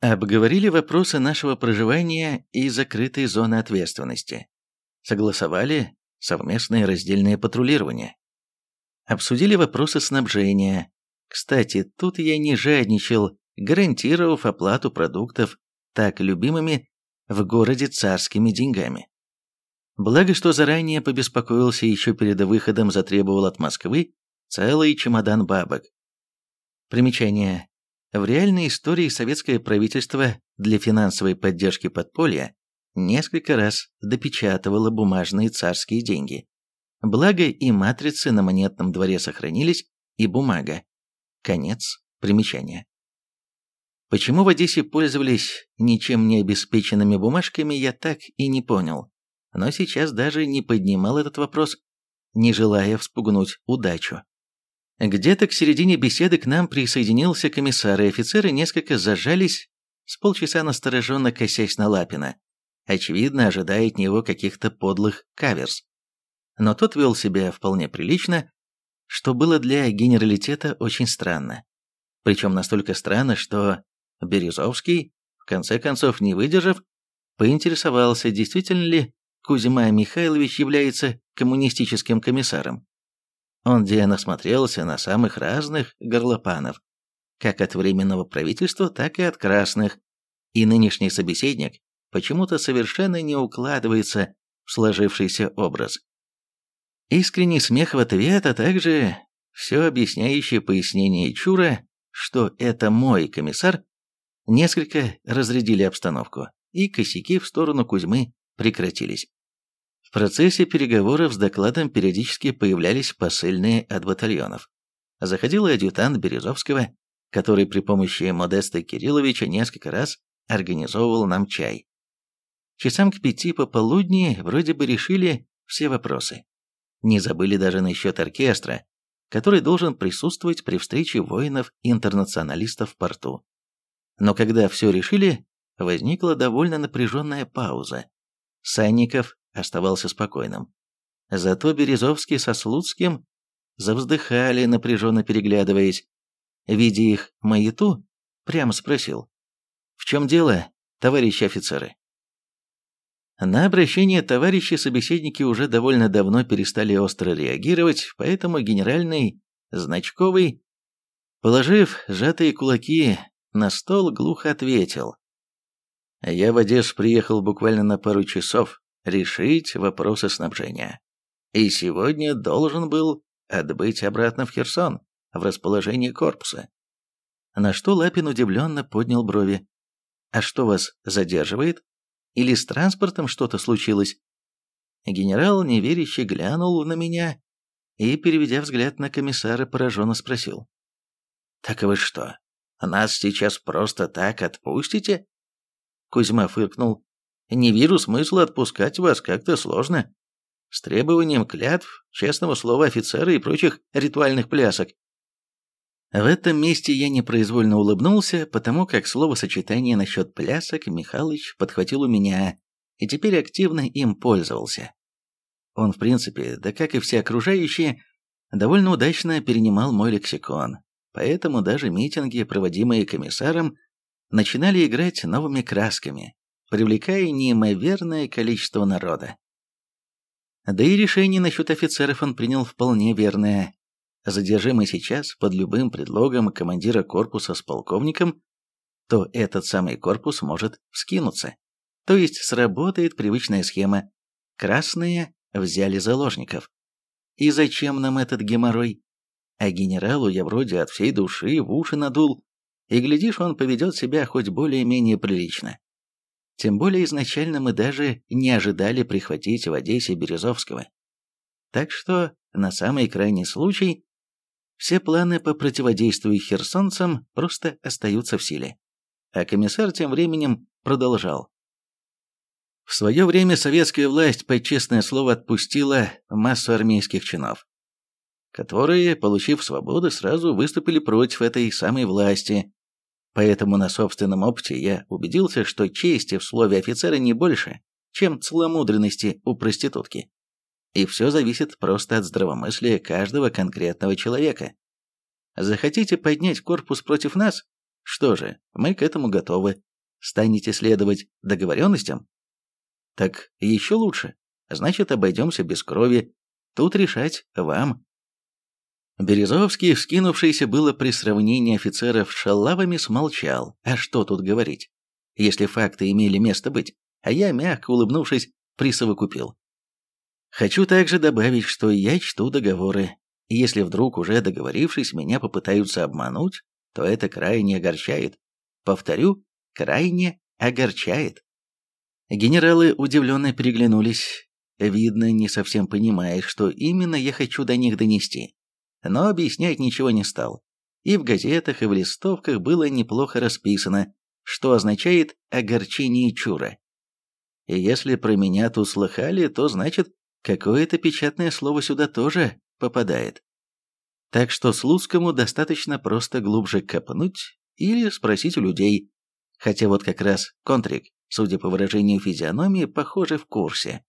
Обговорили вопросы нашего проживания и закрытой зоны ответственности. Согласовали совместное раздельное патрулирование. Обсудили вопросы снабжения. Кстати, тут я не жадничал, гарантировав оплату продуктов так любимыми в городе царскими деньгами. Благо, что заранее побеспокоился еще перед выходом затребовал от Москвы целый чемодан бабок. Примечание. В реальной истории советское правительство для финансовой поддержки подполья несколько раз допечатывало бумажные царские деньги. Благо и матрицы на монетном дворе сохранились, и бумага. Конец примечания. Почему в Одессе пользовались ничем не обеспеченными бумажками, я так и не понял. Но сейчас даже не поднимал этот вопрос, не желая вспугнуть удачу. Где-то к середине беседы к нам присоединился комиссар, и офицеры несколько зажались, с полчаса настороженно косясь на Лапина, очевидно, ожидая от него каких-то подлых каверс. Но тот вел себя вполне прилично, что было для генералитета очень странно. Причем настолько странно, что Березовский, в конце концов не выдержав, поинтересовался, действительно ли Кузьма Михайлович является коммунистическим комиссаром. Он где насмотрелся на самых разных горлопанов, как от Временного правительства, так и от красных, и нынешний собеседник почему-то совершенно не укладывается в сложившийся образ. Искренний смех в ответ, а также все объясняющее пояснение Чура, что это мой комиссар, несколько разрядили обстановку, и косяки в сторону Кузьмы прекратились. Процессе переговоров с докладом периодически появлялись посыльные от батальонов. Заходил адъютант Березовского, который при помощи Модеста Кирилловича несколько раз организовывал нам чай. Часам к пяти пополудни вроде бы решили все вопросы. Не забыли даже насчет оркестра, который должен присутствовать при встрече воинов-интернационалистов в порту. Но когда все решили, возникла довольно напряженная пауза. Санников оставался спокойным. Зато Березовский со Слуцким завздыхали, напряженно переглядываясь. Видя их маяту, прямо спросил. «В чем дело, товарищи офицеры?» На обращение товарищи собеседники уже довольно давно перестали остро реагировать, поэтому генеральный Значковый, положив сжатые кулаки на стол, глухо ответил. «Я в Одессу приехал буквально на пару часов решить вопросы снабжения. И сегодня должен был отбыть обратно в Херсон, в расположение корпуса». На что Лапин удивленно поднял брови. «А что вас задерживает?» Или с транспортом что-то случилось?» Генерал неверяще глянул на меня и, переведя взгляд на комиссара, пораженно спросил. «Так вы что, нас сейчас просто так отпустите?» Кузьма фыркнул. «Не вижу смысла отпускать вас, как-то сложно. С требованием клятв, честного слова офицера и прочих ритуальных плясок. В этом месте я непроизвольно улыбнулся, потому как словосочетание насчет плясок Михалыч подхватил у меня и теперь активно им пользовался. Он, в принципе, да как и все окружающие, довольно удачно перенимал мой лексикон, поэтому даже митинги, проводимые комиссаром, начинали играть новыми красками, привлекая неимоверное количество народа. Да и решение насчет офицеров он принял вполне верное. Задержи мы сейчас под любым предлогом командира корпуса с полковником, то этот самый корпус может вскинуться. То есть сработает привычная схема. Красные взяли заложников. И зачем нам этот геморрой? А генералу я вроде от всей души в уши надул, и глядишь, он поведет себя хоть более-менее прилично. Тем более изначально мы даже не ожидали прихватить в Одессе Березовского. Так что на самый крайний случай все планы по противодействию херсонцам просто остаются в силе. А комиссар тем временем продолжал. В свое время советская власть, под честное слово, отпустила массу армейских чинов, которые, получив свободу, сразу выступили против этой самой власти. Поэтому на собственном опыте я убедился, что чести в слове офицера не больше, чем целомудренности у проститутки. И все зависит просто от здравомыслия каждого конкретного человека. Захотите поднять корпус против нас? Что же, мы к этому готовы. станете следовать договоренностям? Так еще лучше. Значит, обойдемся без крови. Тут решать вам. Березовский, вскинувшийся было при сравнении офицеров с шалавами, смолчал. А что тут говорить? Если факты имели место быть. А я, мягко улыбнувшись, присовокупил. Хочу также добавить, что я чту договоры. Если вдруг, уже договорившись, меня попытаются обмануть, то это крайне огорчает. Повторю, крайне огорчает. Генералы удивленно переглянулись. Видно, не совсем понимая, что именно я хочу до них донести. Но объяснять ничего не стал. И в газетах, и в листовках было неплохо расписано, что означает огорчение чура. И если про меня тут слыхали, то значит, какое-то печатное слово сюда тоже попадает. Так что Слуцкому достаточно просто глубже копнуть или спросить у людей. Хотя вот как раз Контрик, судя по выражению физиономии, похоже в курсе.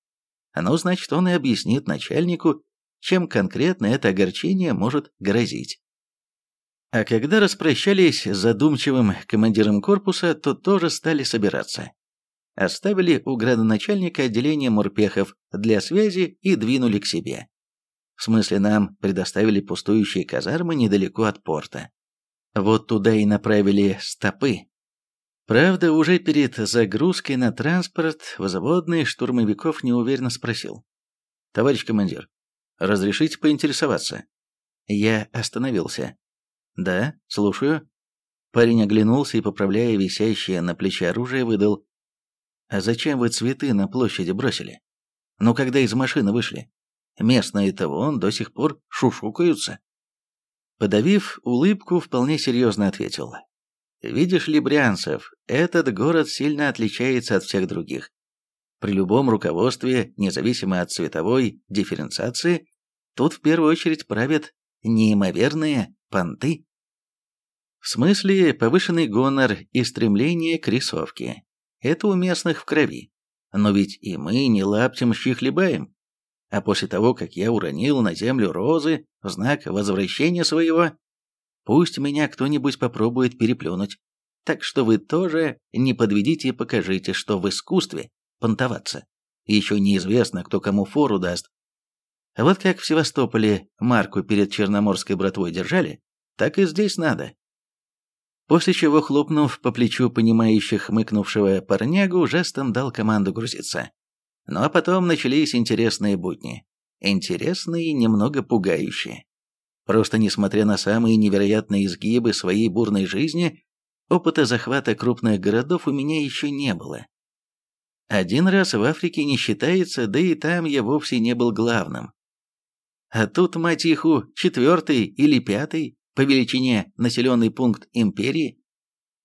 Ну, значит, он и объяснит начальнику, чем конкретно это огорчение может грозить. А когда распрощались с задумчивым командиром корпуса, то тоже стали собираться. Оставили у градоначальника отделение морпехов для связи и двинули к себе. В смысле, нам предоставили пустующие казармы недалеко от порта. Вот туда и направили стопы. Правда, уже перед загрузкой на транспорт взводный штурмовиков неуверенно спросил. «Товарищ командир, разрешите поинтересоваться?» Я остановился. «Да, слушаю». Парень оглянулся и, поправляя висящее на плече оружие, выдал. «А зачем вы цветы на площади бросили? Ну, когда из машины вышли? Местные-то вон до сих пор шушукаются. Подавив улыбку, вполне серьезно ответил. «Видишь ли, Брянцев, этот город сильно отличается от всех других. При любом руководстве, независимо от цветовой дифференциации, тут в первую очередь правят неимоверные понты. В смысле, повышенный гонор и стремление к рисовке. Это у местных в крови. Но ведь и мы не лаптем щи хлебаем. А после того, как я уронил на землю розы в знак возвращения своего, пусть меня кто-нибудь попробует переплюнуть. Так что вы тоже не подведите и покажите, что в искусстве понтоваться. Еще неизвестно, кто кому фору даст. Вот как в Севастополе марку перед Черноморской братвой держали, так и здесь надо. После чего, хлопнув по плечу понимающих хмыкнувшего парнягу, жестом дал команду грузиться. Ну а потом начались интересные будни. Интересные и немного пугающие. Просто несмотря на самые невероятные изгибы своей бурной жизни, опыта захвата крупных городов у меня еще не было. Один раз в Африке не считается, да и там я вовсе не был главным. А тут, мать иху, четвертый или пятый по величине населенный пункт империи.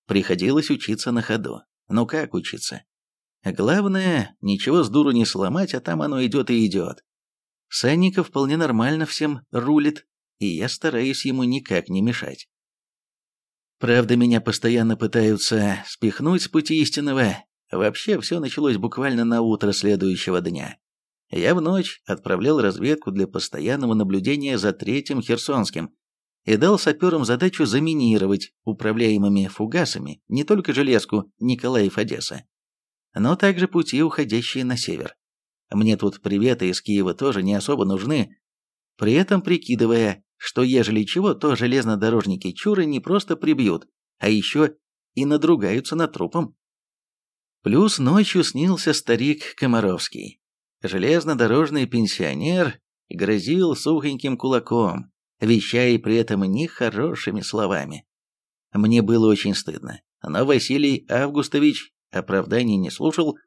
Приходилось учиться на ходу. Ну как учиться? Главное, ничего с дуру не сломать, а там оно идет и идет. Санников вполне нормально всем рулит, и я стараюсь ему никак не мешать. Правда, меня постоянно пытаются спихнуть с пути истинного. Вообще, все началось буквально на утро следующего дня. Я в ночь отправлял разведку для постоянного наблюдения за третьим Херсонским и дал саперам задачу заминировать управляемыми фугасами не только железку Николаев-Одесса, но также пути, уходящие на север. Мне тут приветы из Киева тоже не особо нужны, при этом прикидывая, что ежели чего, то железнодорожники Чуры не просто прибьют, а еще и надругаются над трупом. Плюс ночью снился старик Комаровский. Железнодорожный пенсионер грозил сухоньким кулаком, вещая при этом нехорошими словами. Мне было очень стыдно, но Василий Августович оправданий не слушал.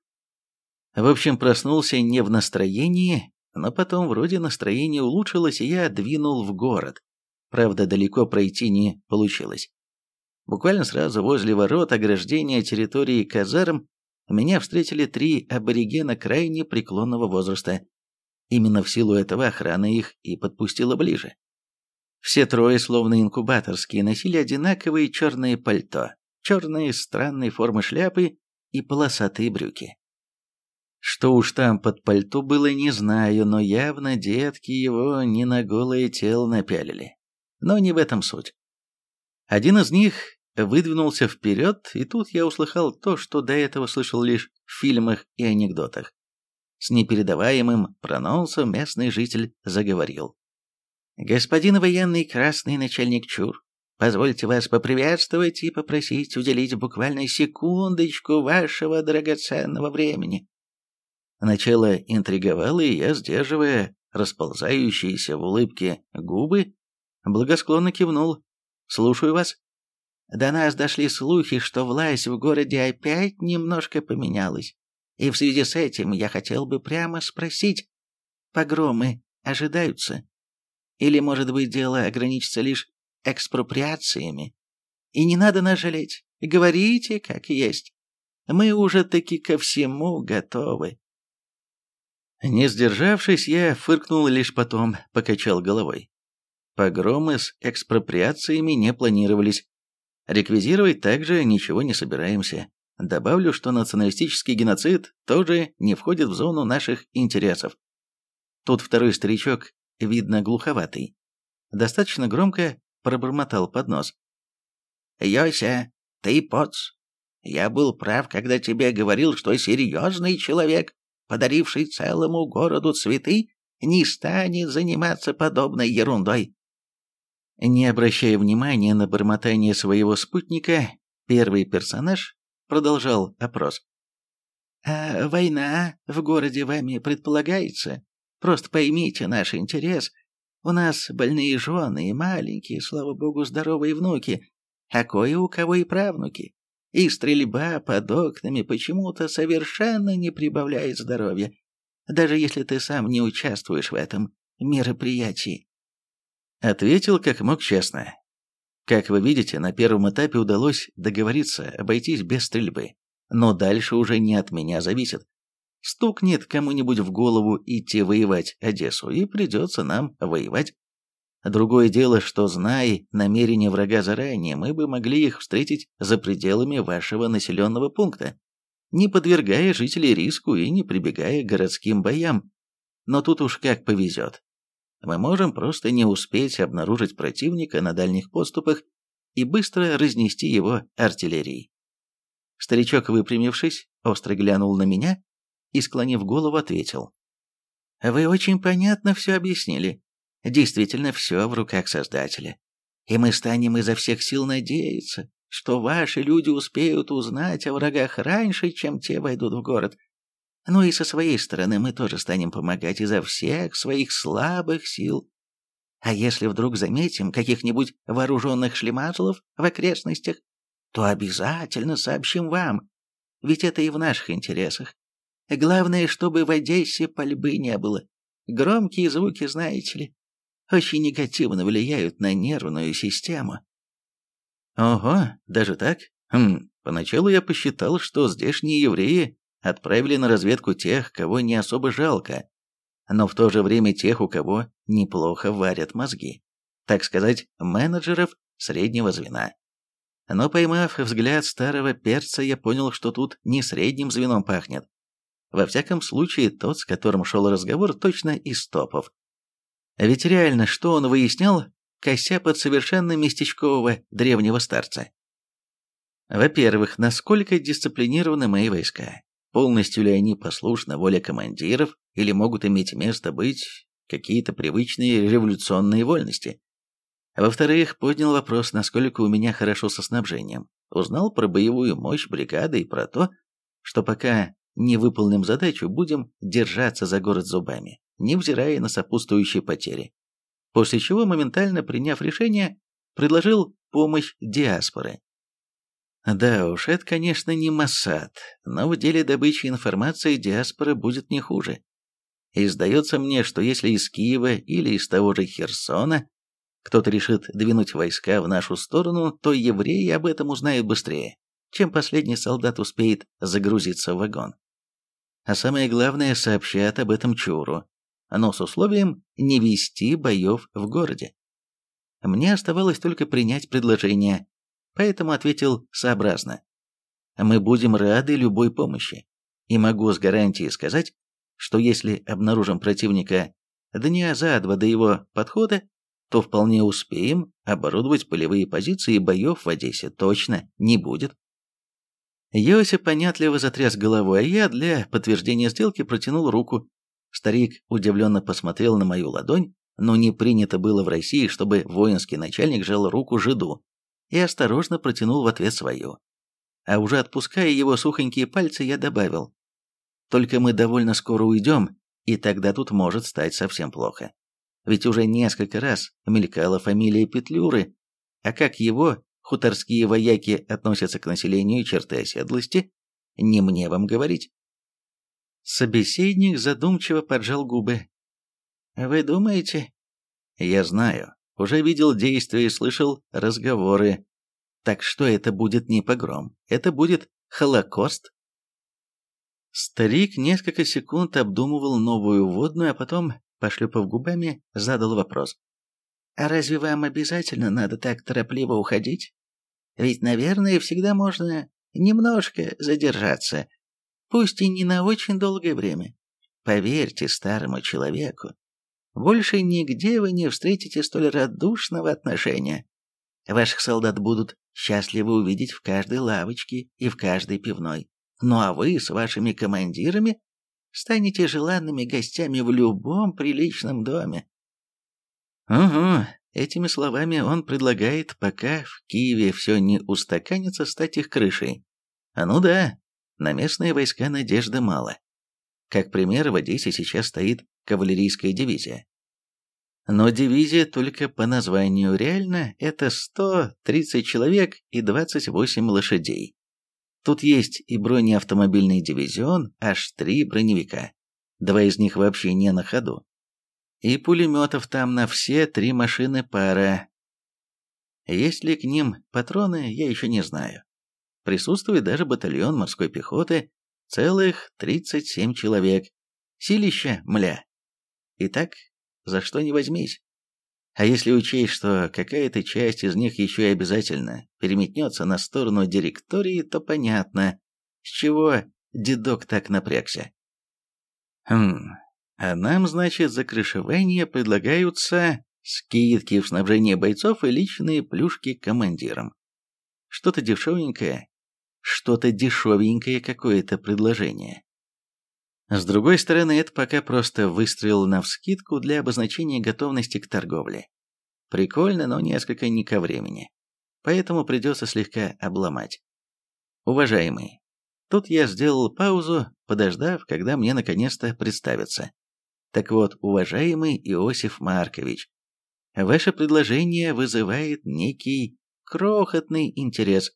В общем, проснулся не в настроении, но потом вроде настроение улучшилось, и я двинул в город. Правда, далеко пройти не получилось. Буквально сразу возле ворот ограждения территории казарм меня встретили три аборигена крайне преклонного возраста. Именно в силу этого охрана их и подпустила ближе. Все трое, словно инкубаторские, носили одинаковые черные пальто, черные странные формы шляпы и полосатые брюки. Что уж там под пальто было, не знаю, но явно детки его не на голое тело напялили. Но не в этом суть. Один из них, выдвинулся вперед, и тут я услыхал то, что до этого слышал лишь в фильмах и анекдотах. С непередаваемым прононсом местный житель заговорил. «Господин военный красный начальник ЧУР, позвольте вас поприветствовать и попросить уделить буквально секундочку вашего драгоценного времени». Начало интриговало, и я, сдерживая расползающиеся в улыбке губы, благосклонно кивнул. «Слушаю вас». До нас дошли слухи, что власть в городе опять немножко поменялась. И в связи с этим я хотел бы прямо спросить, погромы ожидаются? Или, может быть, дело ограничится лишь экспроприациями? И не надо нас жалеть, говорите как есть. Мы уже таки ко всему готовы. Не сдержавшись, я фыркнул лишь потом, покачал головой. Погромы с экспроприациями не планировались. Реквизировать также ничего не собираемся. Добавлю, что националистический геноцид тоже не входит в зону наших интересов. Тут второй старичок, видно глуховатый, достаточно громко пробормотал под нос. «Йося, ты поц. Я был прав, когда тебе говорил, что серьезный человек, подаривший целому городу цветы, не станет заниматься подобной ерундой». Не обращая внимания на бормотание своего спутника, первый персонаж продолжал опрос. «А война в городе вами предполагается? Просто поймите наш интерес. У нас больные жены и маленькие, слава богу, здоровые внуки, а кое у кого и правнуки. И стрельба под окнами почему-то совершенно не прибавляет здоровья, даже если ты сам не участвуешь в этом мероприятии. Ответил как мог честно. Как вы видите, на первом этапе удалось договориться обойтись без стрельбы. Но дальше уже не от меня зависит. Стукнет кому-нибудь в голову идти воевать Одессу, и придется нам воевать. Другое дело, что, зная намерения врага заранее, мы бы могли их встретить за пределами вашего населенного пункта, не подвергая жителей риску и не прибегая к городским боям. Но тут уж как повезет мы можем просто не успеть обнаружить противника на дальних подступах и быстро разнести его артиллерией. Старичок, выпрямившись, остро глянул на меня и, склонив голову, ответил. «Вы очень понятно все объяснили. Действительно, все в руках Создателя. И мы станем изо всех сил надеяться, что ваши люди успеют узнать о врагах раньше, чем те войдут в город, ну и со своей стороны мы тоже станем помогать изо всех своих слабых сил. А если вдруг заметим каких-нибудь вооруженных шлемазлов в окрестностях, то обязательно сообщим вам, ведь это и в наших интересах. Главное, чтобы в Одессе пальбы не было. Громкие звуки, знаете ли, очень негативно влияют на нервную систему. Ого, даже так? Хм, поначалу я посчитал, что здешние евреи отправили на разведку тех, кого не особо жалко, но в то же время тех, у кого неплохо варят мозги. Так сказать, менеджеров среднего звена. Но поймав взгляд старого перца, я понял, что тут не средним звеном пахнет. Во всяком случае, тот, с которым шел разговор, точно из топов. Ведь реально, что он выяснял, кося под совершенно местечкового древнего старца? Во-первых, насколько дисциплинированы мои войска. Полностью ли они послушны воле командиров или могут иметь место быть какие-то привычные революционные вольности? Во-вторых, поднял вопрос, насколько у меня хорошо со снабжением. Узнал про боевую мощь бригады и про то, что пока не выполним задачу, будем держаться за город зубами, невзирая на сопутствующие потери. После чего, моментально приняв решение, предложил помощь диаспоры. Да уж, это, конечно, не Моссад, но в деле добычи информации диаспора будет не хуже. И сдается мне, что если из Киева или из того же Херсона кто-то решит двинуть войска в нашу сторону, то евреи об этом узнают быстрее, чем последний солдат успеет загрузиться в вагон. А самое главное, сообщат об этом Чуру, но с условием не вести боев в городе. Мне оставалось только принять предложение, поэтому ответил сообразно. Мы будем рады любой помощи, и могу с гарантией сказать, что если обнаружим противника дня за два до его подхода, то вполне успеем оборудовать полевые позиции и боев в Одессе точно не будет. Йосип понятливо затряс головой, а я для подтверждения сделки протянул руку. Старик удивленно посмотрел на мою ладонь, но не принято было в России, чтобы воинский начальник жал руку жиду, и осторожно протянул в ответ свою. А уже отпуская его сухонькие пальцы, я добавил. «Только мы довольно скоро уйдем, и тогда тут может стать совсем плохо. Ведь уже несколько раз мелькала фамилия Петлюры, а как его хуторские вояки относятся к населению черты оседлости, не мне вам говорить. Собеседник задумчиво поджал губы. «Вы думаете?» «Я знаю. Уже видел действия и слышал разговоры. Так что это будет не погром, это будет Холокост». Старик несколько секунд обдумывал новую водную, а потом пошлепав губами, задал вопрос. «А разве вам обязательно надо так торопливо уходить? Ведь, наверное, всегда можно немножко задержаться, пусть и не на очень долгое время. Поверьте старому человеку, больше нигде вы не встретите столь радушного отношения. Ваших солдат будут счастливы увидеть в каждой лавочке и в каждой пивной. Ну а вы с вашими командирами станете желанными гостями в любом приличном доме. Угу, этими словами он предлагает, пока в Киеве все не устаканится, стать их крышей. А ну да, на местные войска надежды мало. Как пример, в Одессе сейчас стоит кавалерийская дивизия. Но дивизия только по названию реально это 130 человек и 28 лошадей. Тут есть и бронеавтомобильный дивизион, аж три броневика. Два из них вообще не на ходу. И пулеметов там на все три машины пара. Есть ли к ним патроны, я еще не знаю. Присутствует даже батальон морской пехоты, целых 37 человек. Силища, мля. Итак, за что не возьмись. А если учесть, что какая-то часть из них еще и обязательно переметнется на сторону директории, то понятно, с чего дедок так напрягся. Хм, а нам, значит, за крышевание предлагаются скидки в снабжение бойцов и личные плюшки командирам. Что-то дешевенькое, что-то дешевенькое какое-то предложение. С другой стороны, это пока просто выстрел навскидку для обозначения готовности к торговле. Прикольно, но несколько не ко времени. Поэтому придется слегка обломать. Уважаемый, тут я сделал паузу, подождав, когда мне наконец-то представится. Так вот, уважаемый Иосиф Маркович, ваше предложение вызывает некий крохотный интерес.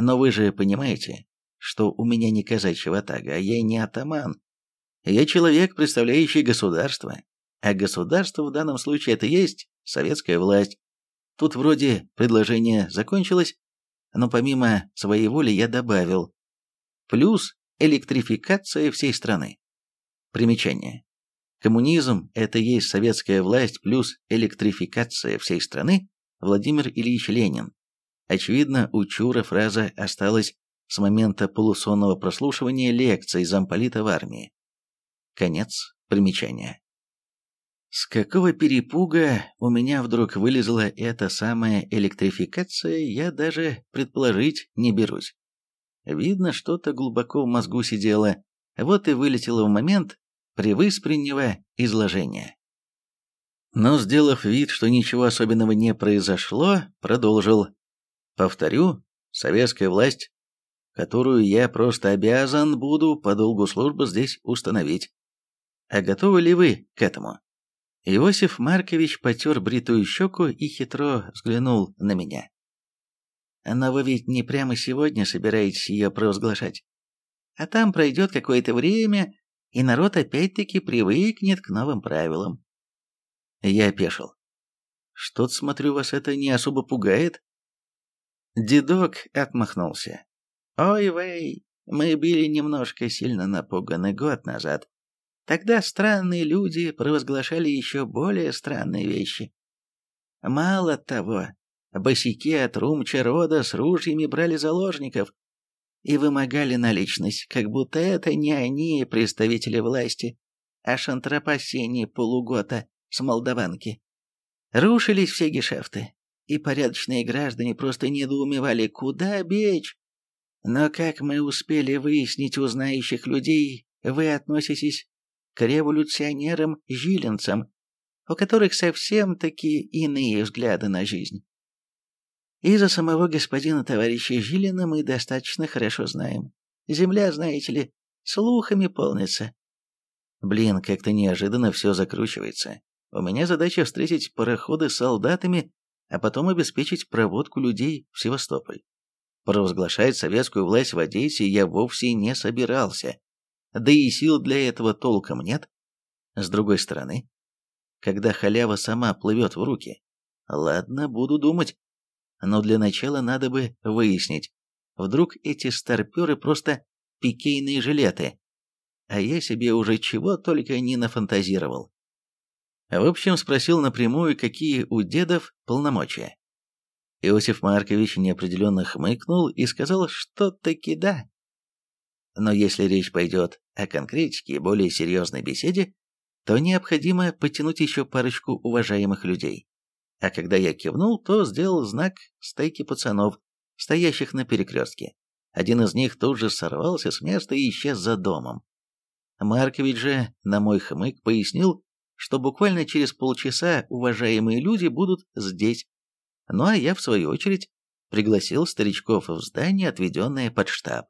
Но вы же понимаете, что у меня не казачья ватага, а я не атаман, я человек, представляющий государство, а государство в данном случае это есть советская власть. Тут вроде предложение закончилось, но помимо своей воли я добавил. Плюс электрификация всей страны. Примечание. Коммунизм – это есть советская власть плюс электрификация всей страны Владимир Ильич Ленин. Очевидно, у Чура фраза осталась с момента полусонного прослушивания лекций замполита в армии. Конец примечания. С какого перепуга у меня вдруг вылезла эта самая электрификация, я даже предположить не берусь. Видно, что-то глубоко в мозгу сидело, вот и вылетело в момент привыспреннего изложения. Но, сделав вид, что ничего особенного не произошло, продолжил. Повторю, советская власть, которую я просто обязан буду по долгу службы здесь установить. А готовы ли вы к этому?» Иосиф Маркович потер бритую щеку и хитро взглянул на меня. «Но вы ведь не прямо сегодня собираетесь ее провозглашать. А там пройдет какое-то время, и народ опять-таки привыкнет к новым правилам». Я опешил. «Что-то, смотрю, вас это не особо пугает?» Дедок отмахнулся. «Ой, вей, мы были немножко сильно напуганы год назад. Тогда странные люди провозглашали еще более странные вещи. Мало того, босики от румча рода с ружьями брали заложников и вымогали наличность, как будто это не они представители власти, а шантропасени полугота с молдаванки. Рушились все гешефты, и порядочные граждане просто недоумевали, куда бечь. Но как мы успели выяснить у знающих людей, вы относитесь к революционерам-жилинцам, у которых совсем-таки иные взгляды на жизнь. И за самого господина товарища Жилина мы достаточно хорошо знаем. Земля, знаете ли, слухами полнится. Блин, как-то неожиданно все закручивается. У меня задача встретить пароходы с солдатами, а потом обеспечить проводку людей в Севастополь. Провозглашать советскую власть в Одессе я вовсе не собирался. Да и сил для этого толком нет. С другой стороны, когда халява сама плывет в руки, ладно, буду думать. Но для начала надо бы выяснить, вдруг эти старперы просто пикейные жилеты, а я себе уже чего только не нафантазировал. В общем, спросил напрямую, какие у дедов полномочия. Иосиф Маркович неопределенно хмыкнул и сказал, что таки да. Но если речь пойдет о конкретике и более серьезной беседе, то необходимо потянуть еще парочку уважаемых людей. А когда я кивнул, то сделал знак стайки пацанов, стоящих на перекрестке. Один из них тут же сорвался с места и исчез за домом. Маркович же, на мой хмык, пояснил, что буквально через полчаса уважаемые люди будут здесь. Ну а я, в свою очередь, пригласил старичков в здание, отведенное под штаб.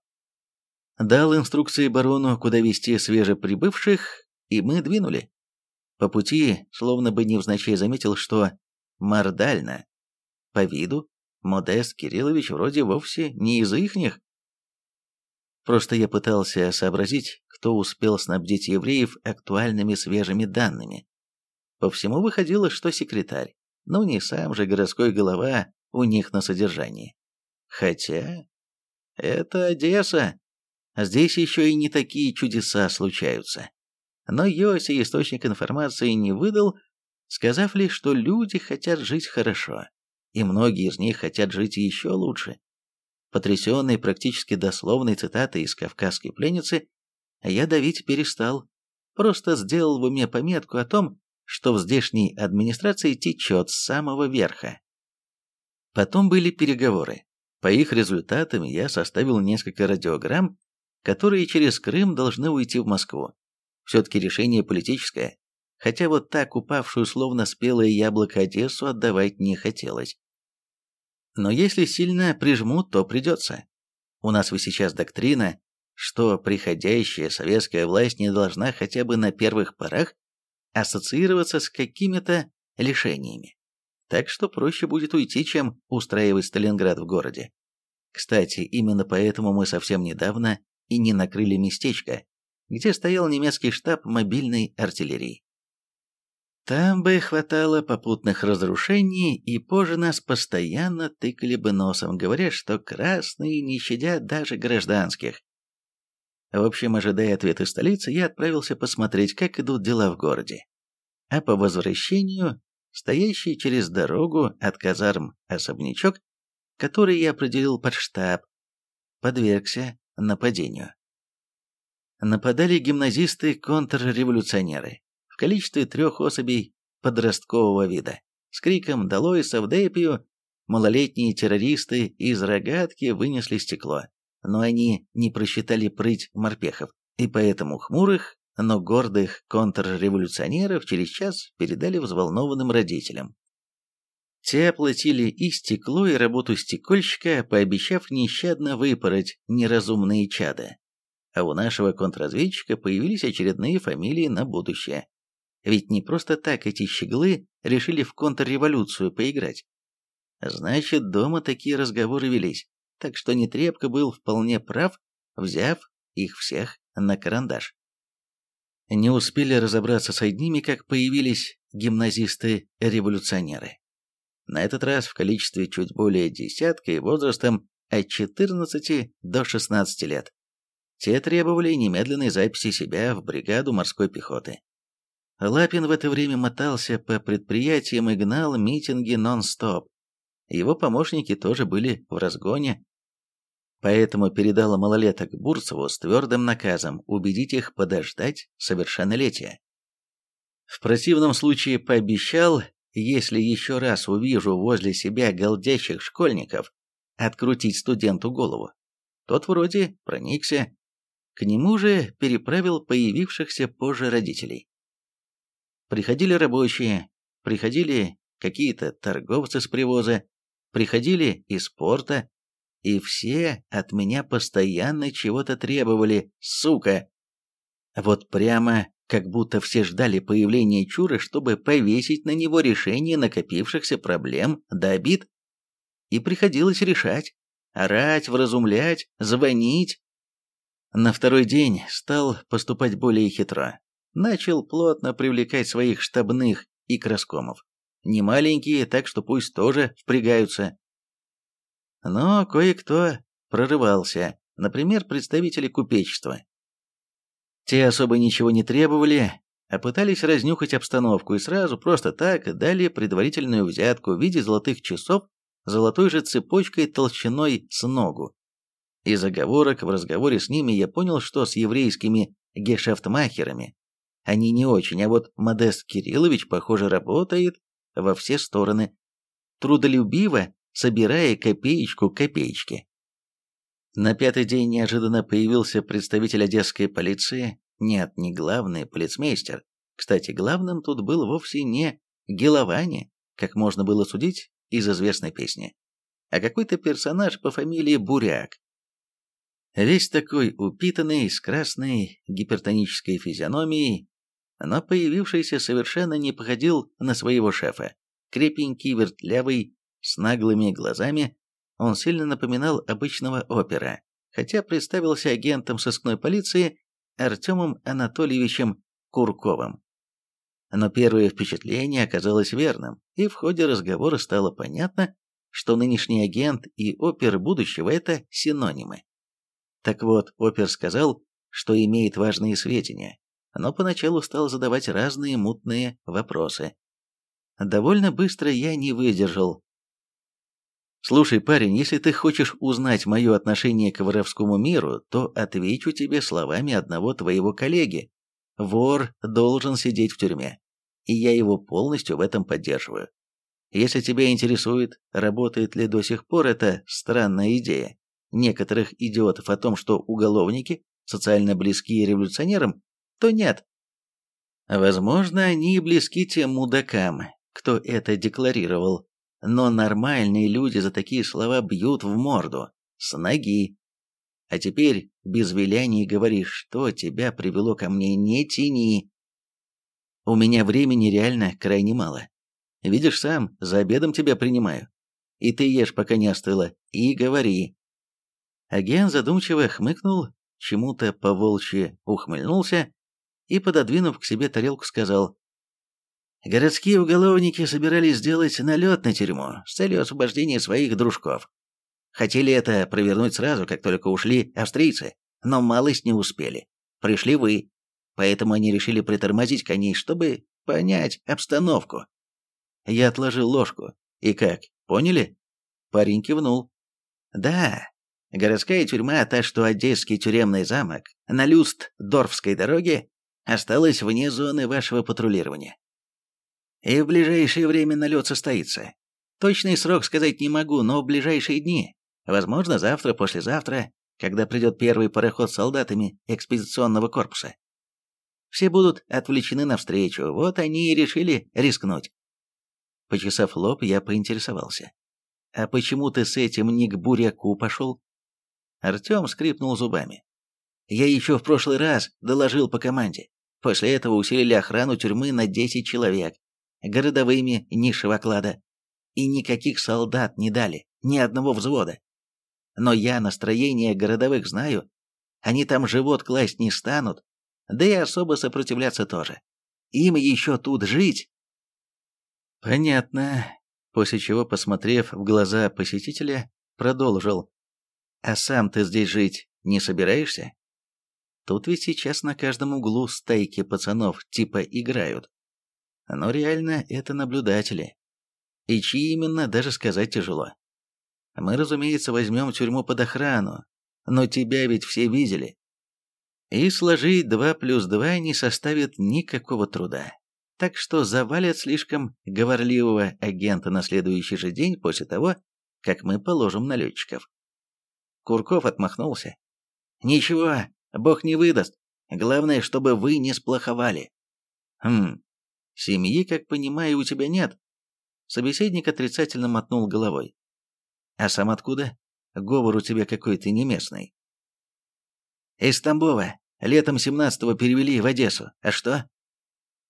Дал инструкции барону, куда вести свежеприбывших, и мы двинули. По пути, словно бы невзначай заметил, что мордально, по виду, Модест Кириллович вроде вовсе не из ихних. Просто я пытался сообразить, кто успел снабдить евреев актуальными свежими данными. По всему выходило, что секретарь, но не сам же городской голова у них на содержании. Хотя... Это Одесса. Здесь еще и не такие чудеса случаются. Но Йоси источник информации не выдал, сказав лишь, что люди хотят жить хорошо, и многие из них хотят жить еще лучше. Потрясенный практически дословной цитатой из «Кавказской пленницы», я давить перестал, просто сделал в уме пометку о том, что в здешней администрации течет с самого верха. Потом были переговоры. По их результатам я составил несколько радиограмм, которые через Крым должны уйти в Москву. Все-таки решение политическое, хотя вот так упавшую словно спелое яблоко Одессу отдавать не хотелось. Но если сильно прижмут, то придется. У нас вы сейчас доктрина, что приходящая советская власть не должна хотя бы на первых порах ассоциироваться с какими-то лишениями. Так что проще будет уйти, чем устраивать Сталинград в городе. Кстати, именно поэтому мы совсем недавно и не накрыли местечко, где стоял немецкий штаб мобильной артиллерии. Там бы хватало попутных разрушений, и позже нас постоянно тыкали бы носом, говоря, что красные не щадят даже гражданских. В общем, ожидая ответа столицы, я отправился посмотреть, как идут дела в городе. А по возвращению, стоящий через дорогу от казарм особнячок, который я определил под штаб, подвергся нападению. Нападали гимназисты-контрреволюционеры количестве трех особей подросткового вида. С криком «Долой Савдепию!» малолетние террористы из рогатки вынесли стекло, но они не просчитали прыть морпехов, и поэтому хмурых, но гордых контрреволюционеров через час передали взволнованным родителям. Те оплатили и стекло, и работу стекольщика, пообещав нещадно выпороть неразумные чада. А у нашего контрразведчика появились очередные фамилии на будущее. Ведь не просто так эти щеглы решили в контрреволюцию поиграть. Значит, дома такие разговоры велись, так что Нетребко был вполне прав, взяв их всех на карандаш. Не успели разобраться с одними, как появились гимназисты-революционеры. На этот раз в количестве чуть более десятка и возрастом от 14 до 16 лет. Те требовали немедленной записи себя в бригаду морской пехоты. Лапин в это время мотался по предприятиям и гнал митинги нон-стоп. Его помощники тоже были в разгоне, поэтому передала малолеток Бурцеву с твердым наказом убедить их подождать совершеннолетия. В противном случае пообещал, если еще раз увижу возле себя голдящих школьников, открутить студенту голову. Тот вроде проникся. К нему же переправил появившихся позже родителей. Приходили рабочие, приходили какие-то торговцы с привоза, приходили из порта, и все от меня постоянно чего-то требовали, сука. Вот прямо как будто все ждали появления Чуры, чтобы повесить на него решение накопившихся проблем до обид. И приходилось решать, орать, вразумлять, звонить. На второй день стал поступать более хитро. Начал плотно привлекать своих штабных и краскомов. Не маленькие, так что пусть тоже впрягаются. Но кое-кто прорывался, например, представители купечества. Те особо ничего не требовали, а пытались разнюхать обстановку и сразу просто так дали предварительную взятку в виде золотых часов золотой же цепочкой толщиной с ногу. Из оговорок в разговоре с ними я понял, что с еврейскими гешефтмахерами они не очень, а вот Модест Кириллович, похоже, работает во все стороны, трудолюбиво собирая копеечку копеечки. На пятый день неожиданно появился представитель одесской полиции, нет, не главный полицмейстер. Кстати, главным тут был вовсе не Геловани, как можно было судить из известной песни, а какой-то персонаж по фамилии Буряк. Весь такой упитанный, с красной гипертонической физиономией, но появившийся совершенно не походил на своего шефа. Крепенький, вертлявый, с наглыми глазами, он сильно напоминал обычного опера, хотя представился агентом сыскной полиции Артемом Анатольевичем Курковым. Но первое впечатление оказалось верным, и в ходе разговора стало понятно, что нынешний агент и опер будущего – это синонимы. Так вот, опер сказал, что имеет важные сведения, но поначалу стал задавать разные мутные вопросы. Довольно быстро я не выдержал Слушай, парень, если ты хочешь узнать мое отношение к воровскому миру, то отвечу тебе словами одного твоего коллеги. Вор должен сидеть в тюрьме. И я его полностью в этом поддерживаю. Если тебя интересует, работает ли до сих пор эта странная идея некоторых идиотов о том, что уголовники социально близки революционерам, то нет. Возможно, они близки тем мудакам, кто это декларировал, но нормальные люди за такие слова бьют в морду, с ноги. А теперь без виляний говори, что тебя привело ко мне, не тяни. У меня времени реально крайне мало. Видишь сам, за обедом тебя принимаю. И ты ешь, пока не остыло, и говори. Агент задумчиво хмыкнул, чему-то по-волчьи ухмыльнулся и, пододвинув к себе тарелку, сказал, Городские уголовники собирались сделать налет на тюрьму с целью освобождения своих дружков. Хотели это провернуть сразу, как только ушли австрийцы, но малость не успели. Пришли вы, поэтому они решили притормозить коней, чтобы понять обстановку. Я отложил ложку. И как, поняли? Парень кивнул. Да, городская тюрьма, та, что Одесский тюремный замок, на Люст-Дорфской дороге, осталась вне зоны вашего патрулирования. И в ближайшее время налет состоится. Точный срок сказать не могу, но в ближайшие дни, возможно, завтра, послезавтра, когда придет первый пароход с солдатами экспедиционного корпуса. Все будут отвлечены навстречу, вот они и решили рискнуть. Почесав лоб, я поинтересовался. «А почему ты с этим не к буряку пошел?» Артем скрипнул зубами. «Я еще в прошлый раз доложил по команде. После этого усилили охрану тюрьмы на 10 человек городовыми низшего клада. И никаких солдат не дали, ни одного взвода. Но я настроение городовых знаю. Они там живот класть не станут, да и особо сопротивляться тоже. Им еще тут жить. Понятно. После чего, посмотрев в глаза посетителя, продолжил. А сам ты здесь жить не собираешься? Тут ведь сейчас на каждом углу стайки пацанов типа играют но реально это наблюдатели. И чьи именно, даже сказать тяжело. Мы, разумеется, возьмем тюрьму под охрану, но тебя ведь все видели. И сложить два плюс два не составит никакого труда. так что завалят слишком говорливого агента на следующий же день после того, как мы положим налетчиков. Курков отмахнулся. «Ничего, Бог не выдаст. Главное, чтобы вы не сплоховали». «Хм, семьи, как понимаю, у тебя нет?» Собеседник отрицательно мотнул головой. «А сам откуда? Говор у тебя какой-то неместный». «Из Тамбова. Летом 17-го перевели в Одессу. А что?»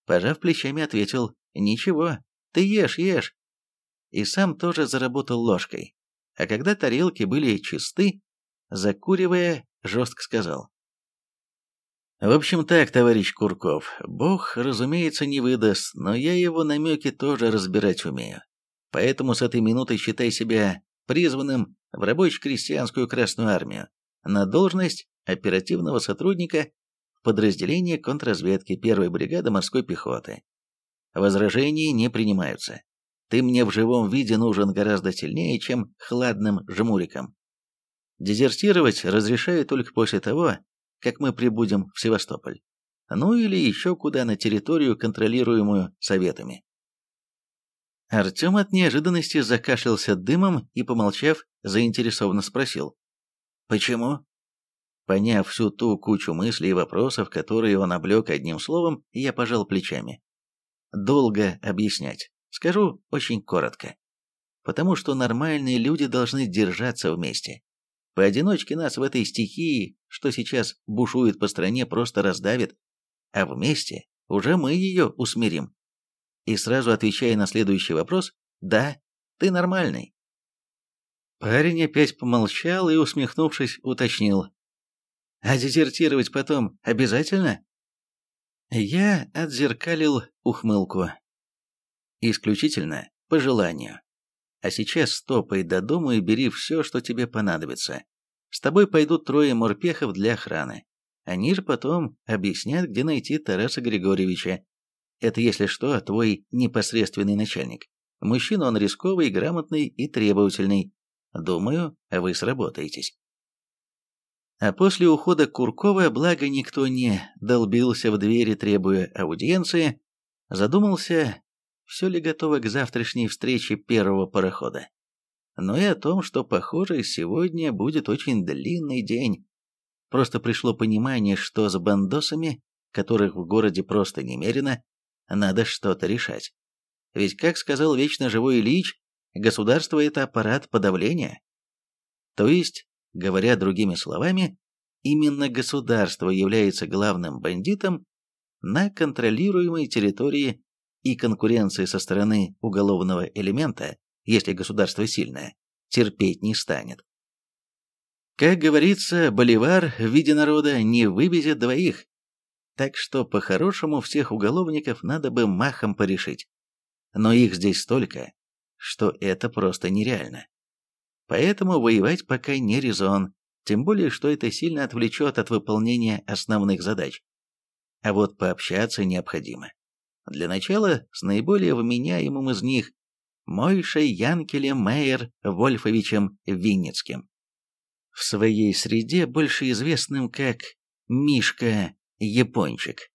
Пожав плечами, ответил, «Ничего, ты ешь, ешь». И сам тоже заработал ложкой. А когда тарелки были чисты, закуривая, жестко сказал. В общем так, товарищ Курков, Бог, разумеется, не выдаст, но я его намеки тоже разбирать умею. Поэтому с этой минуты считай себя призванным в рабоче-крестьянскую Красную Армию на должность оперативного сотрудника в подразделении контрразведки первой бригады морской пехоты. Возражения не принимаются. Ты мне в живом виде нужен гораздо сильнее, чем хладным жмуриком. Дезертировать разрешаю только после того, как мы прибудем в Севастополь. Ну или еще куда на территорию, контролируемую советами. Артем от неожиданности закашлялся дымом и, помолчав, заинтересованно спросил. «Почему?» Поняв всю ту кучу мыслей и вопросов, которые он облег одним словом, я пожал плечами. Долго объяснять. Скажу очень коротко. Потому что нормальные люди должны держаться вместе. Поодиночке нас в этой стихии, что сейчас бушует по стране, просто раздавит, а вместе уже мы ее усмирим. И сразу отвечая на следующий вопрос, да, ты нормальный. Парень опять помолчал и, усмехнувшись, уточнил. А дезертировать потом обязательно? Я отзеркалил ухмылку. Исключительно по желанию. А сейчас стопай до дома и бери все, что тебе понадобится. С тобой пойдут трое морпехов для охраны. Они же потом объяснят, где найти Тараса Григорьевича. Это, если что, твой непосредственный начальник. Мужчина он рисковый, грамотный и требовательный. Думаю, вы сработаетесь. А после ухода Куркова, благо никто не долбился в двери, требуя аудиенции, задумался, все ли готово к завтрашней встрече первого парохода. Но и о том, что, похоже, сегодня будет очень длинный день. Просто пришло понимание, что с бандосами, которых в городе просто немерено, надо что-то решать. Ведь, как сказал вечно живой Ильич, государство – это аппарат подавления. То есть, говоря другими словами, именно государство является главным бандитом на контролируемой территории и конкуренции со стороны уголовного элемента, если государство сильное, терпеть не станет. Как говорится, боливар в виде народа не вывезет двоих, так что по-хорошему всех уголовников надо бы махом порешить. Но их здесь столько, что это просто нереально. Поэтому воевать пока не резон, тем более, что это сильно отвлечет от выполнения основных задач. А вот пообщаться необходимо. Для начала с наиболее вменяемым из них, Мойшей Янкелем Мейер Вольфовичем Винницким. В своей среде больше известным как Мишка Япончик.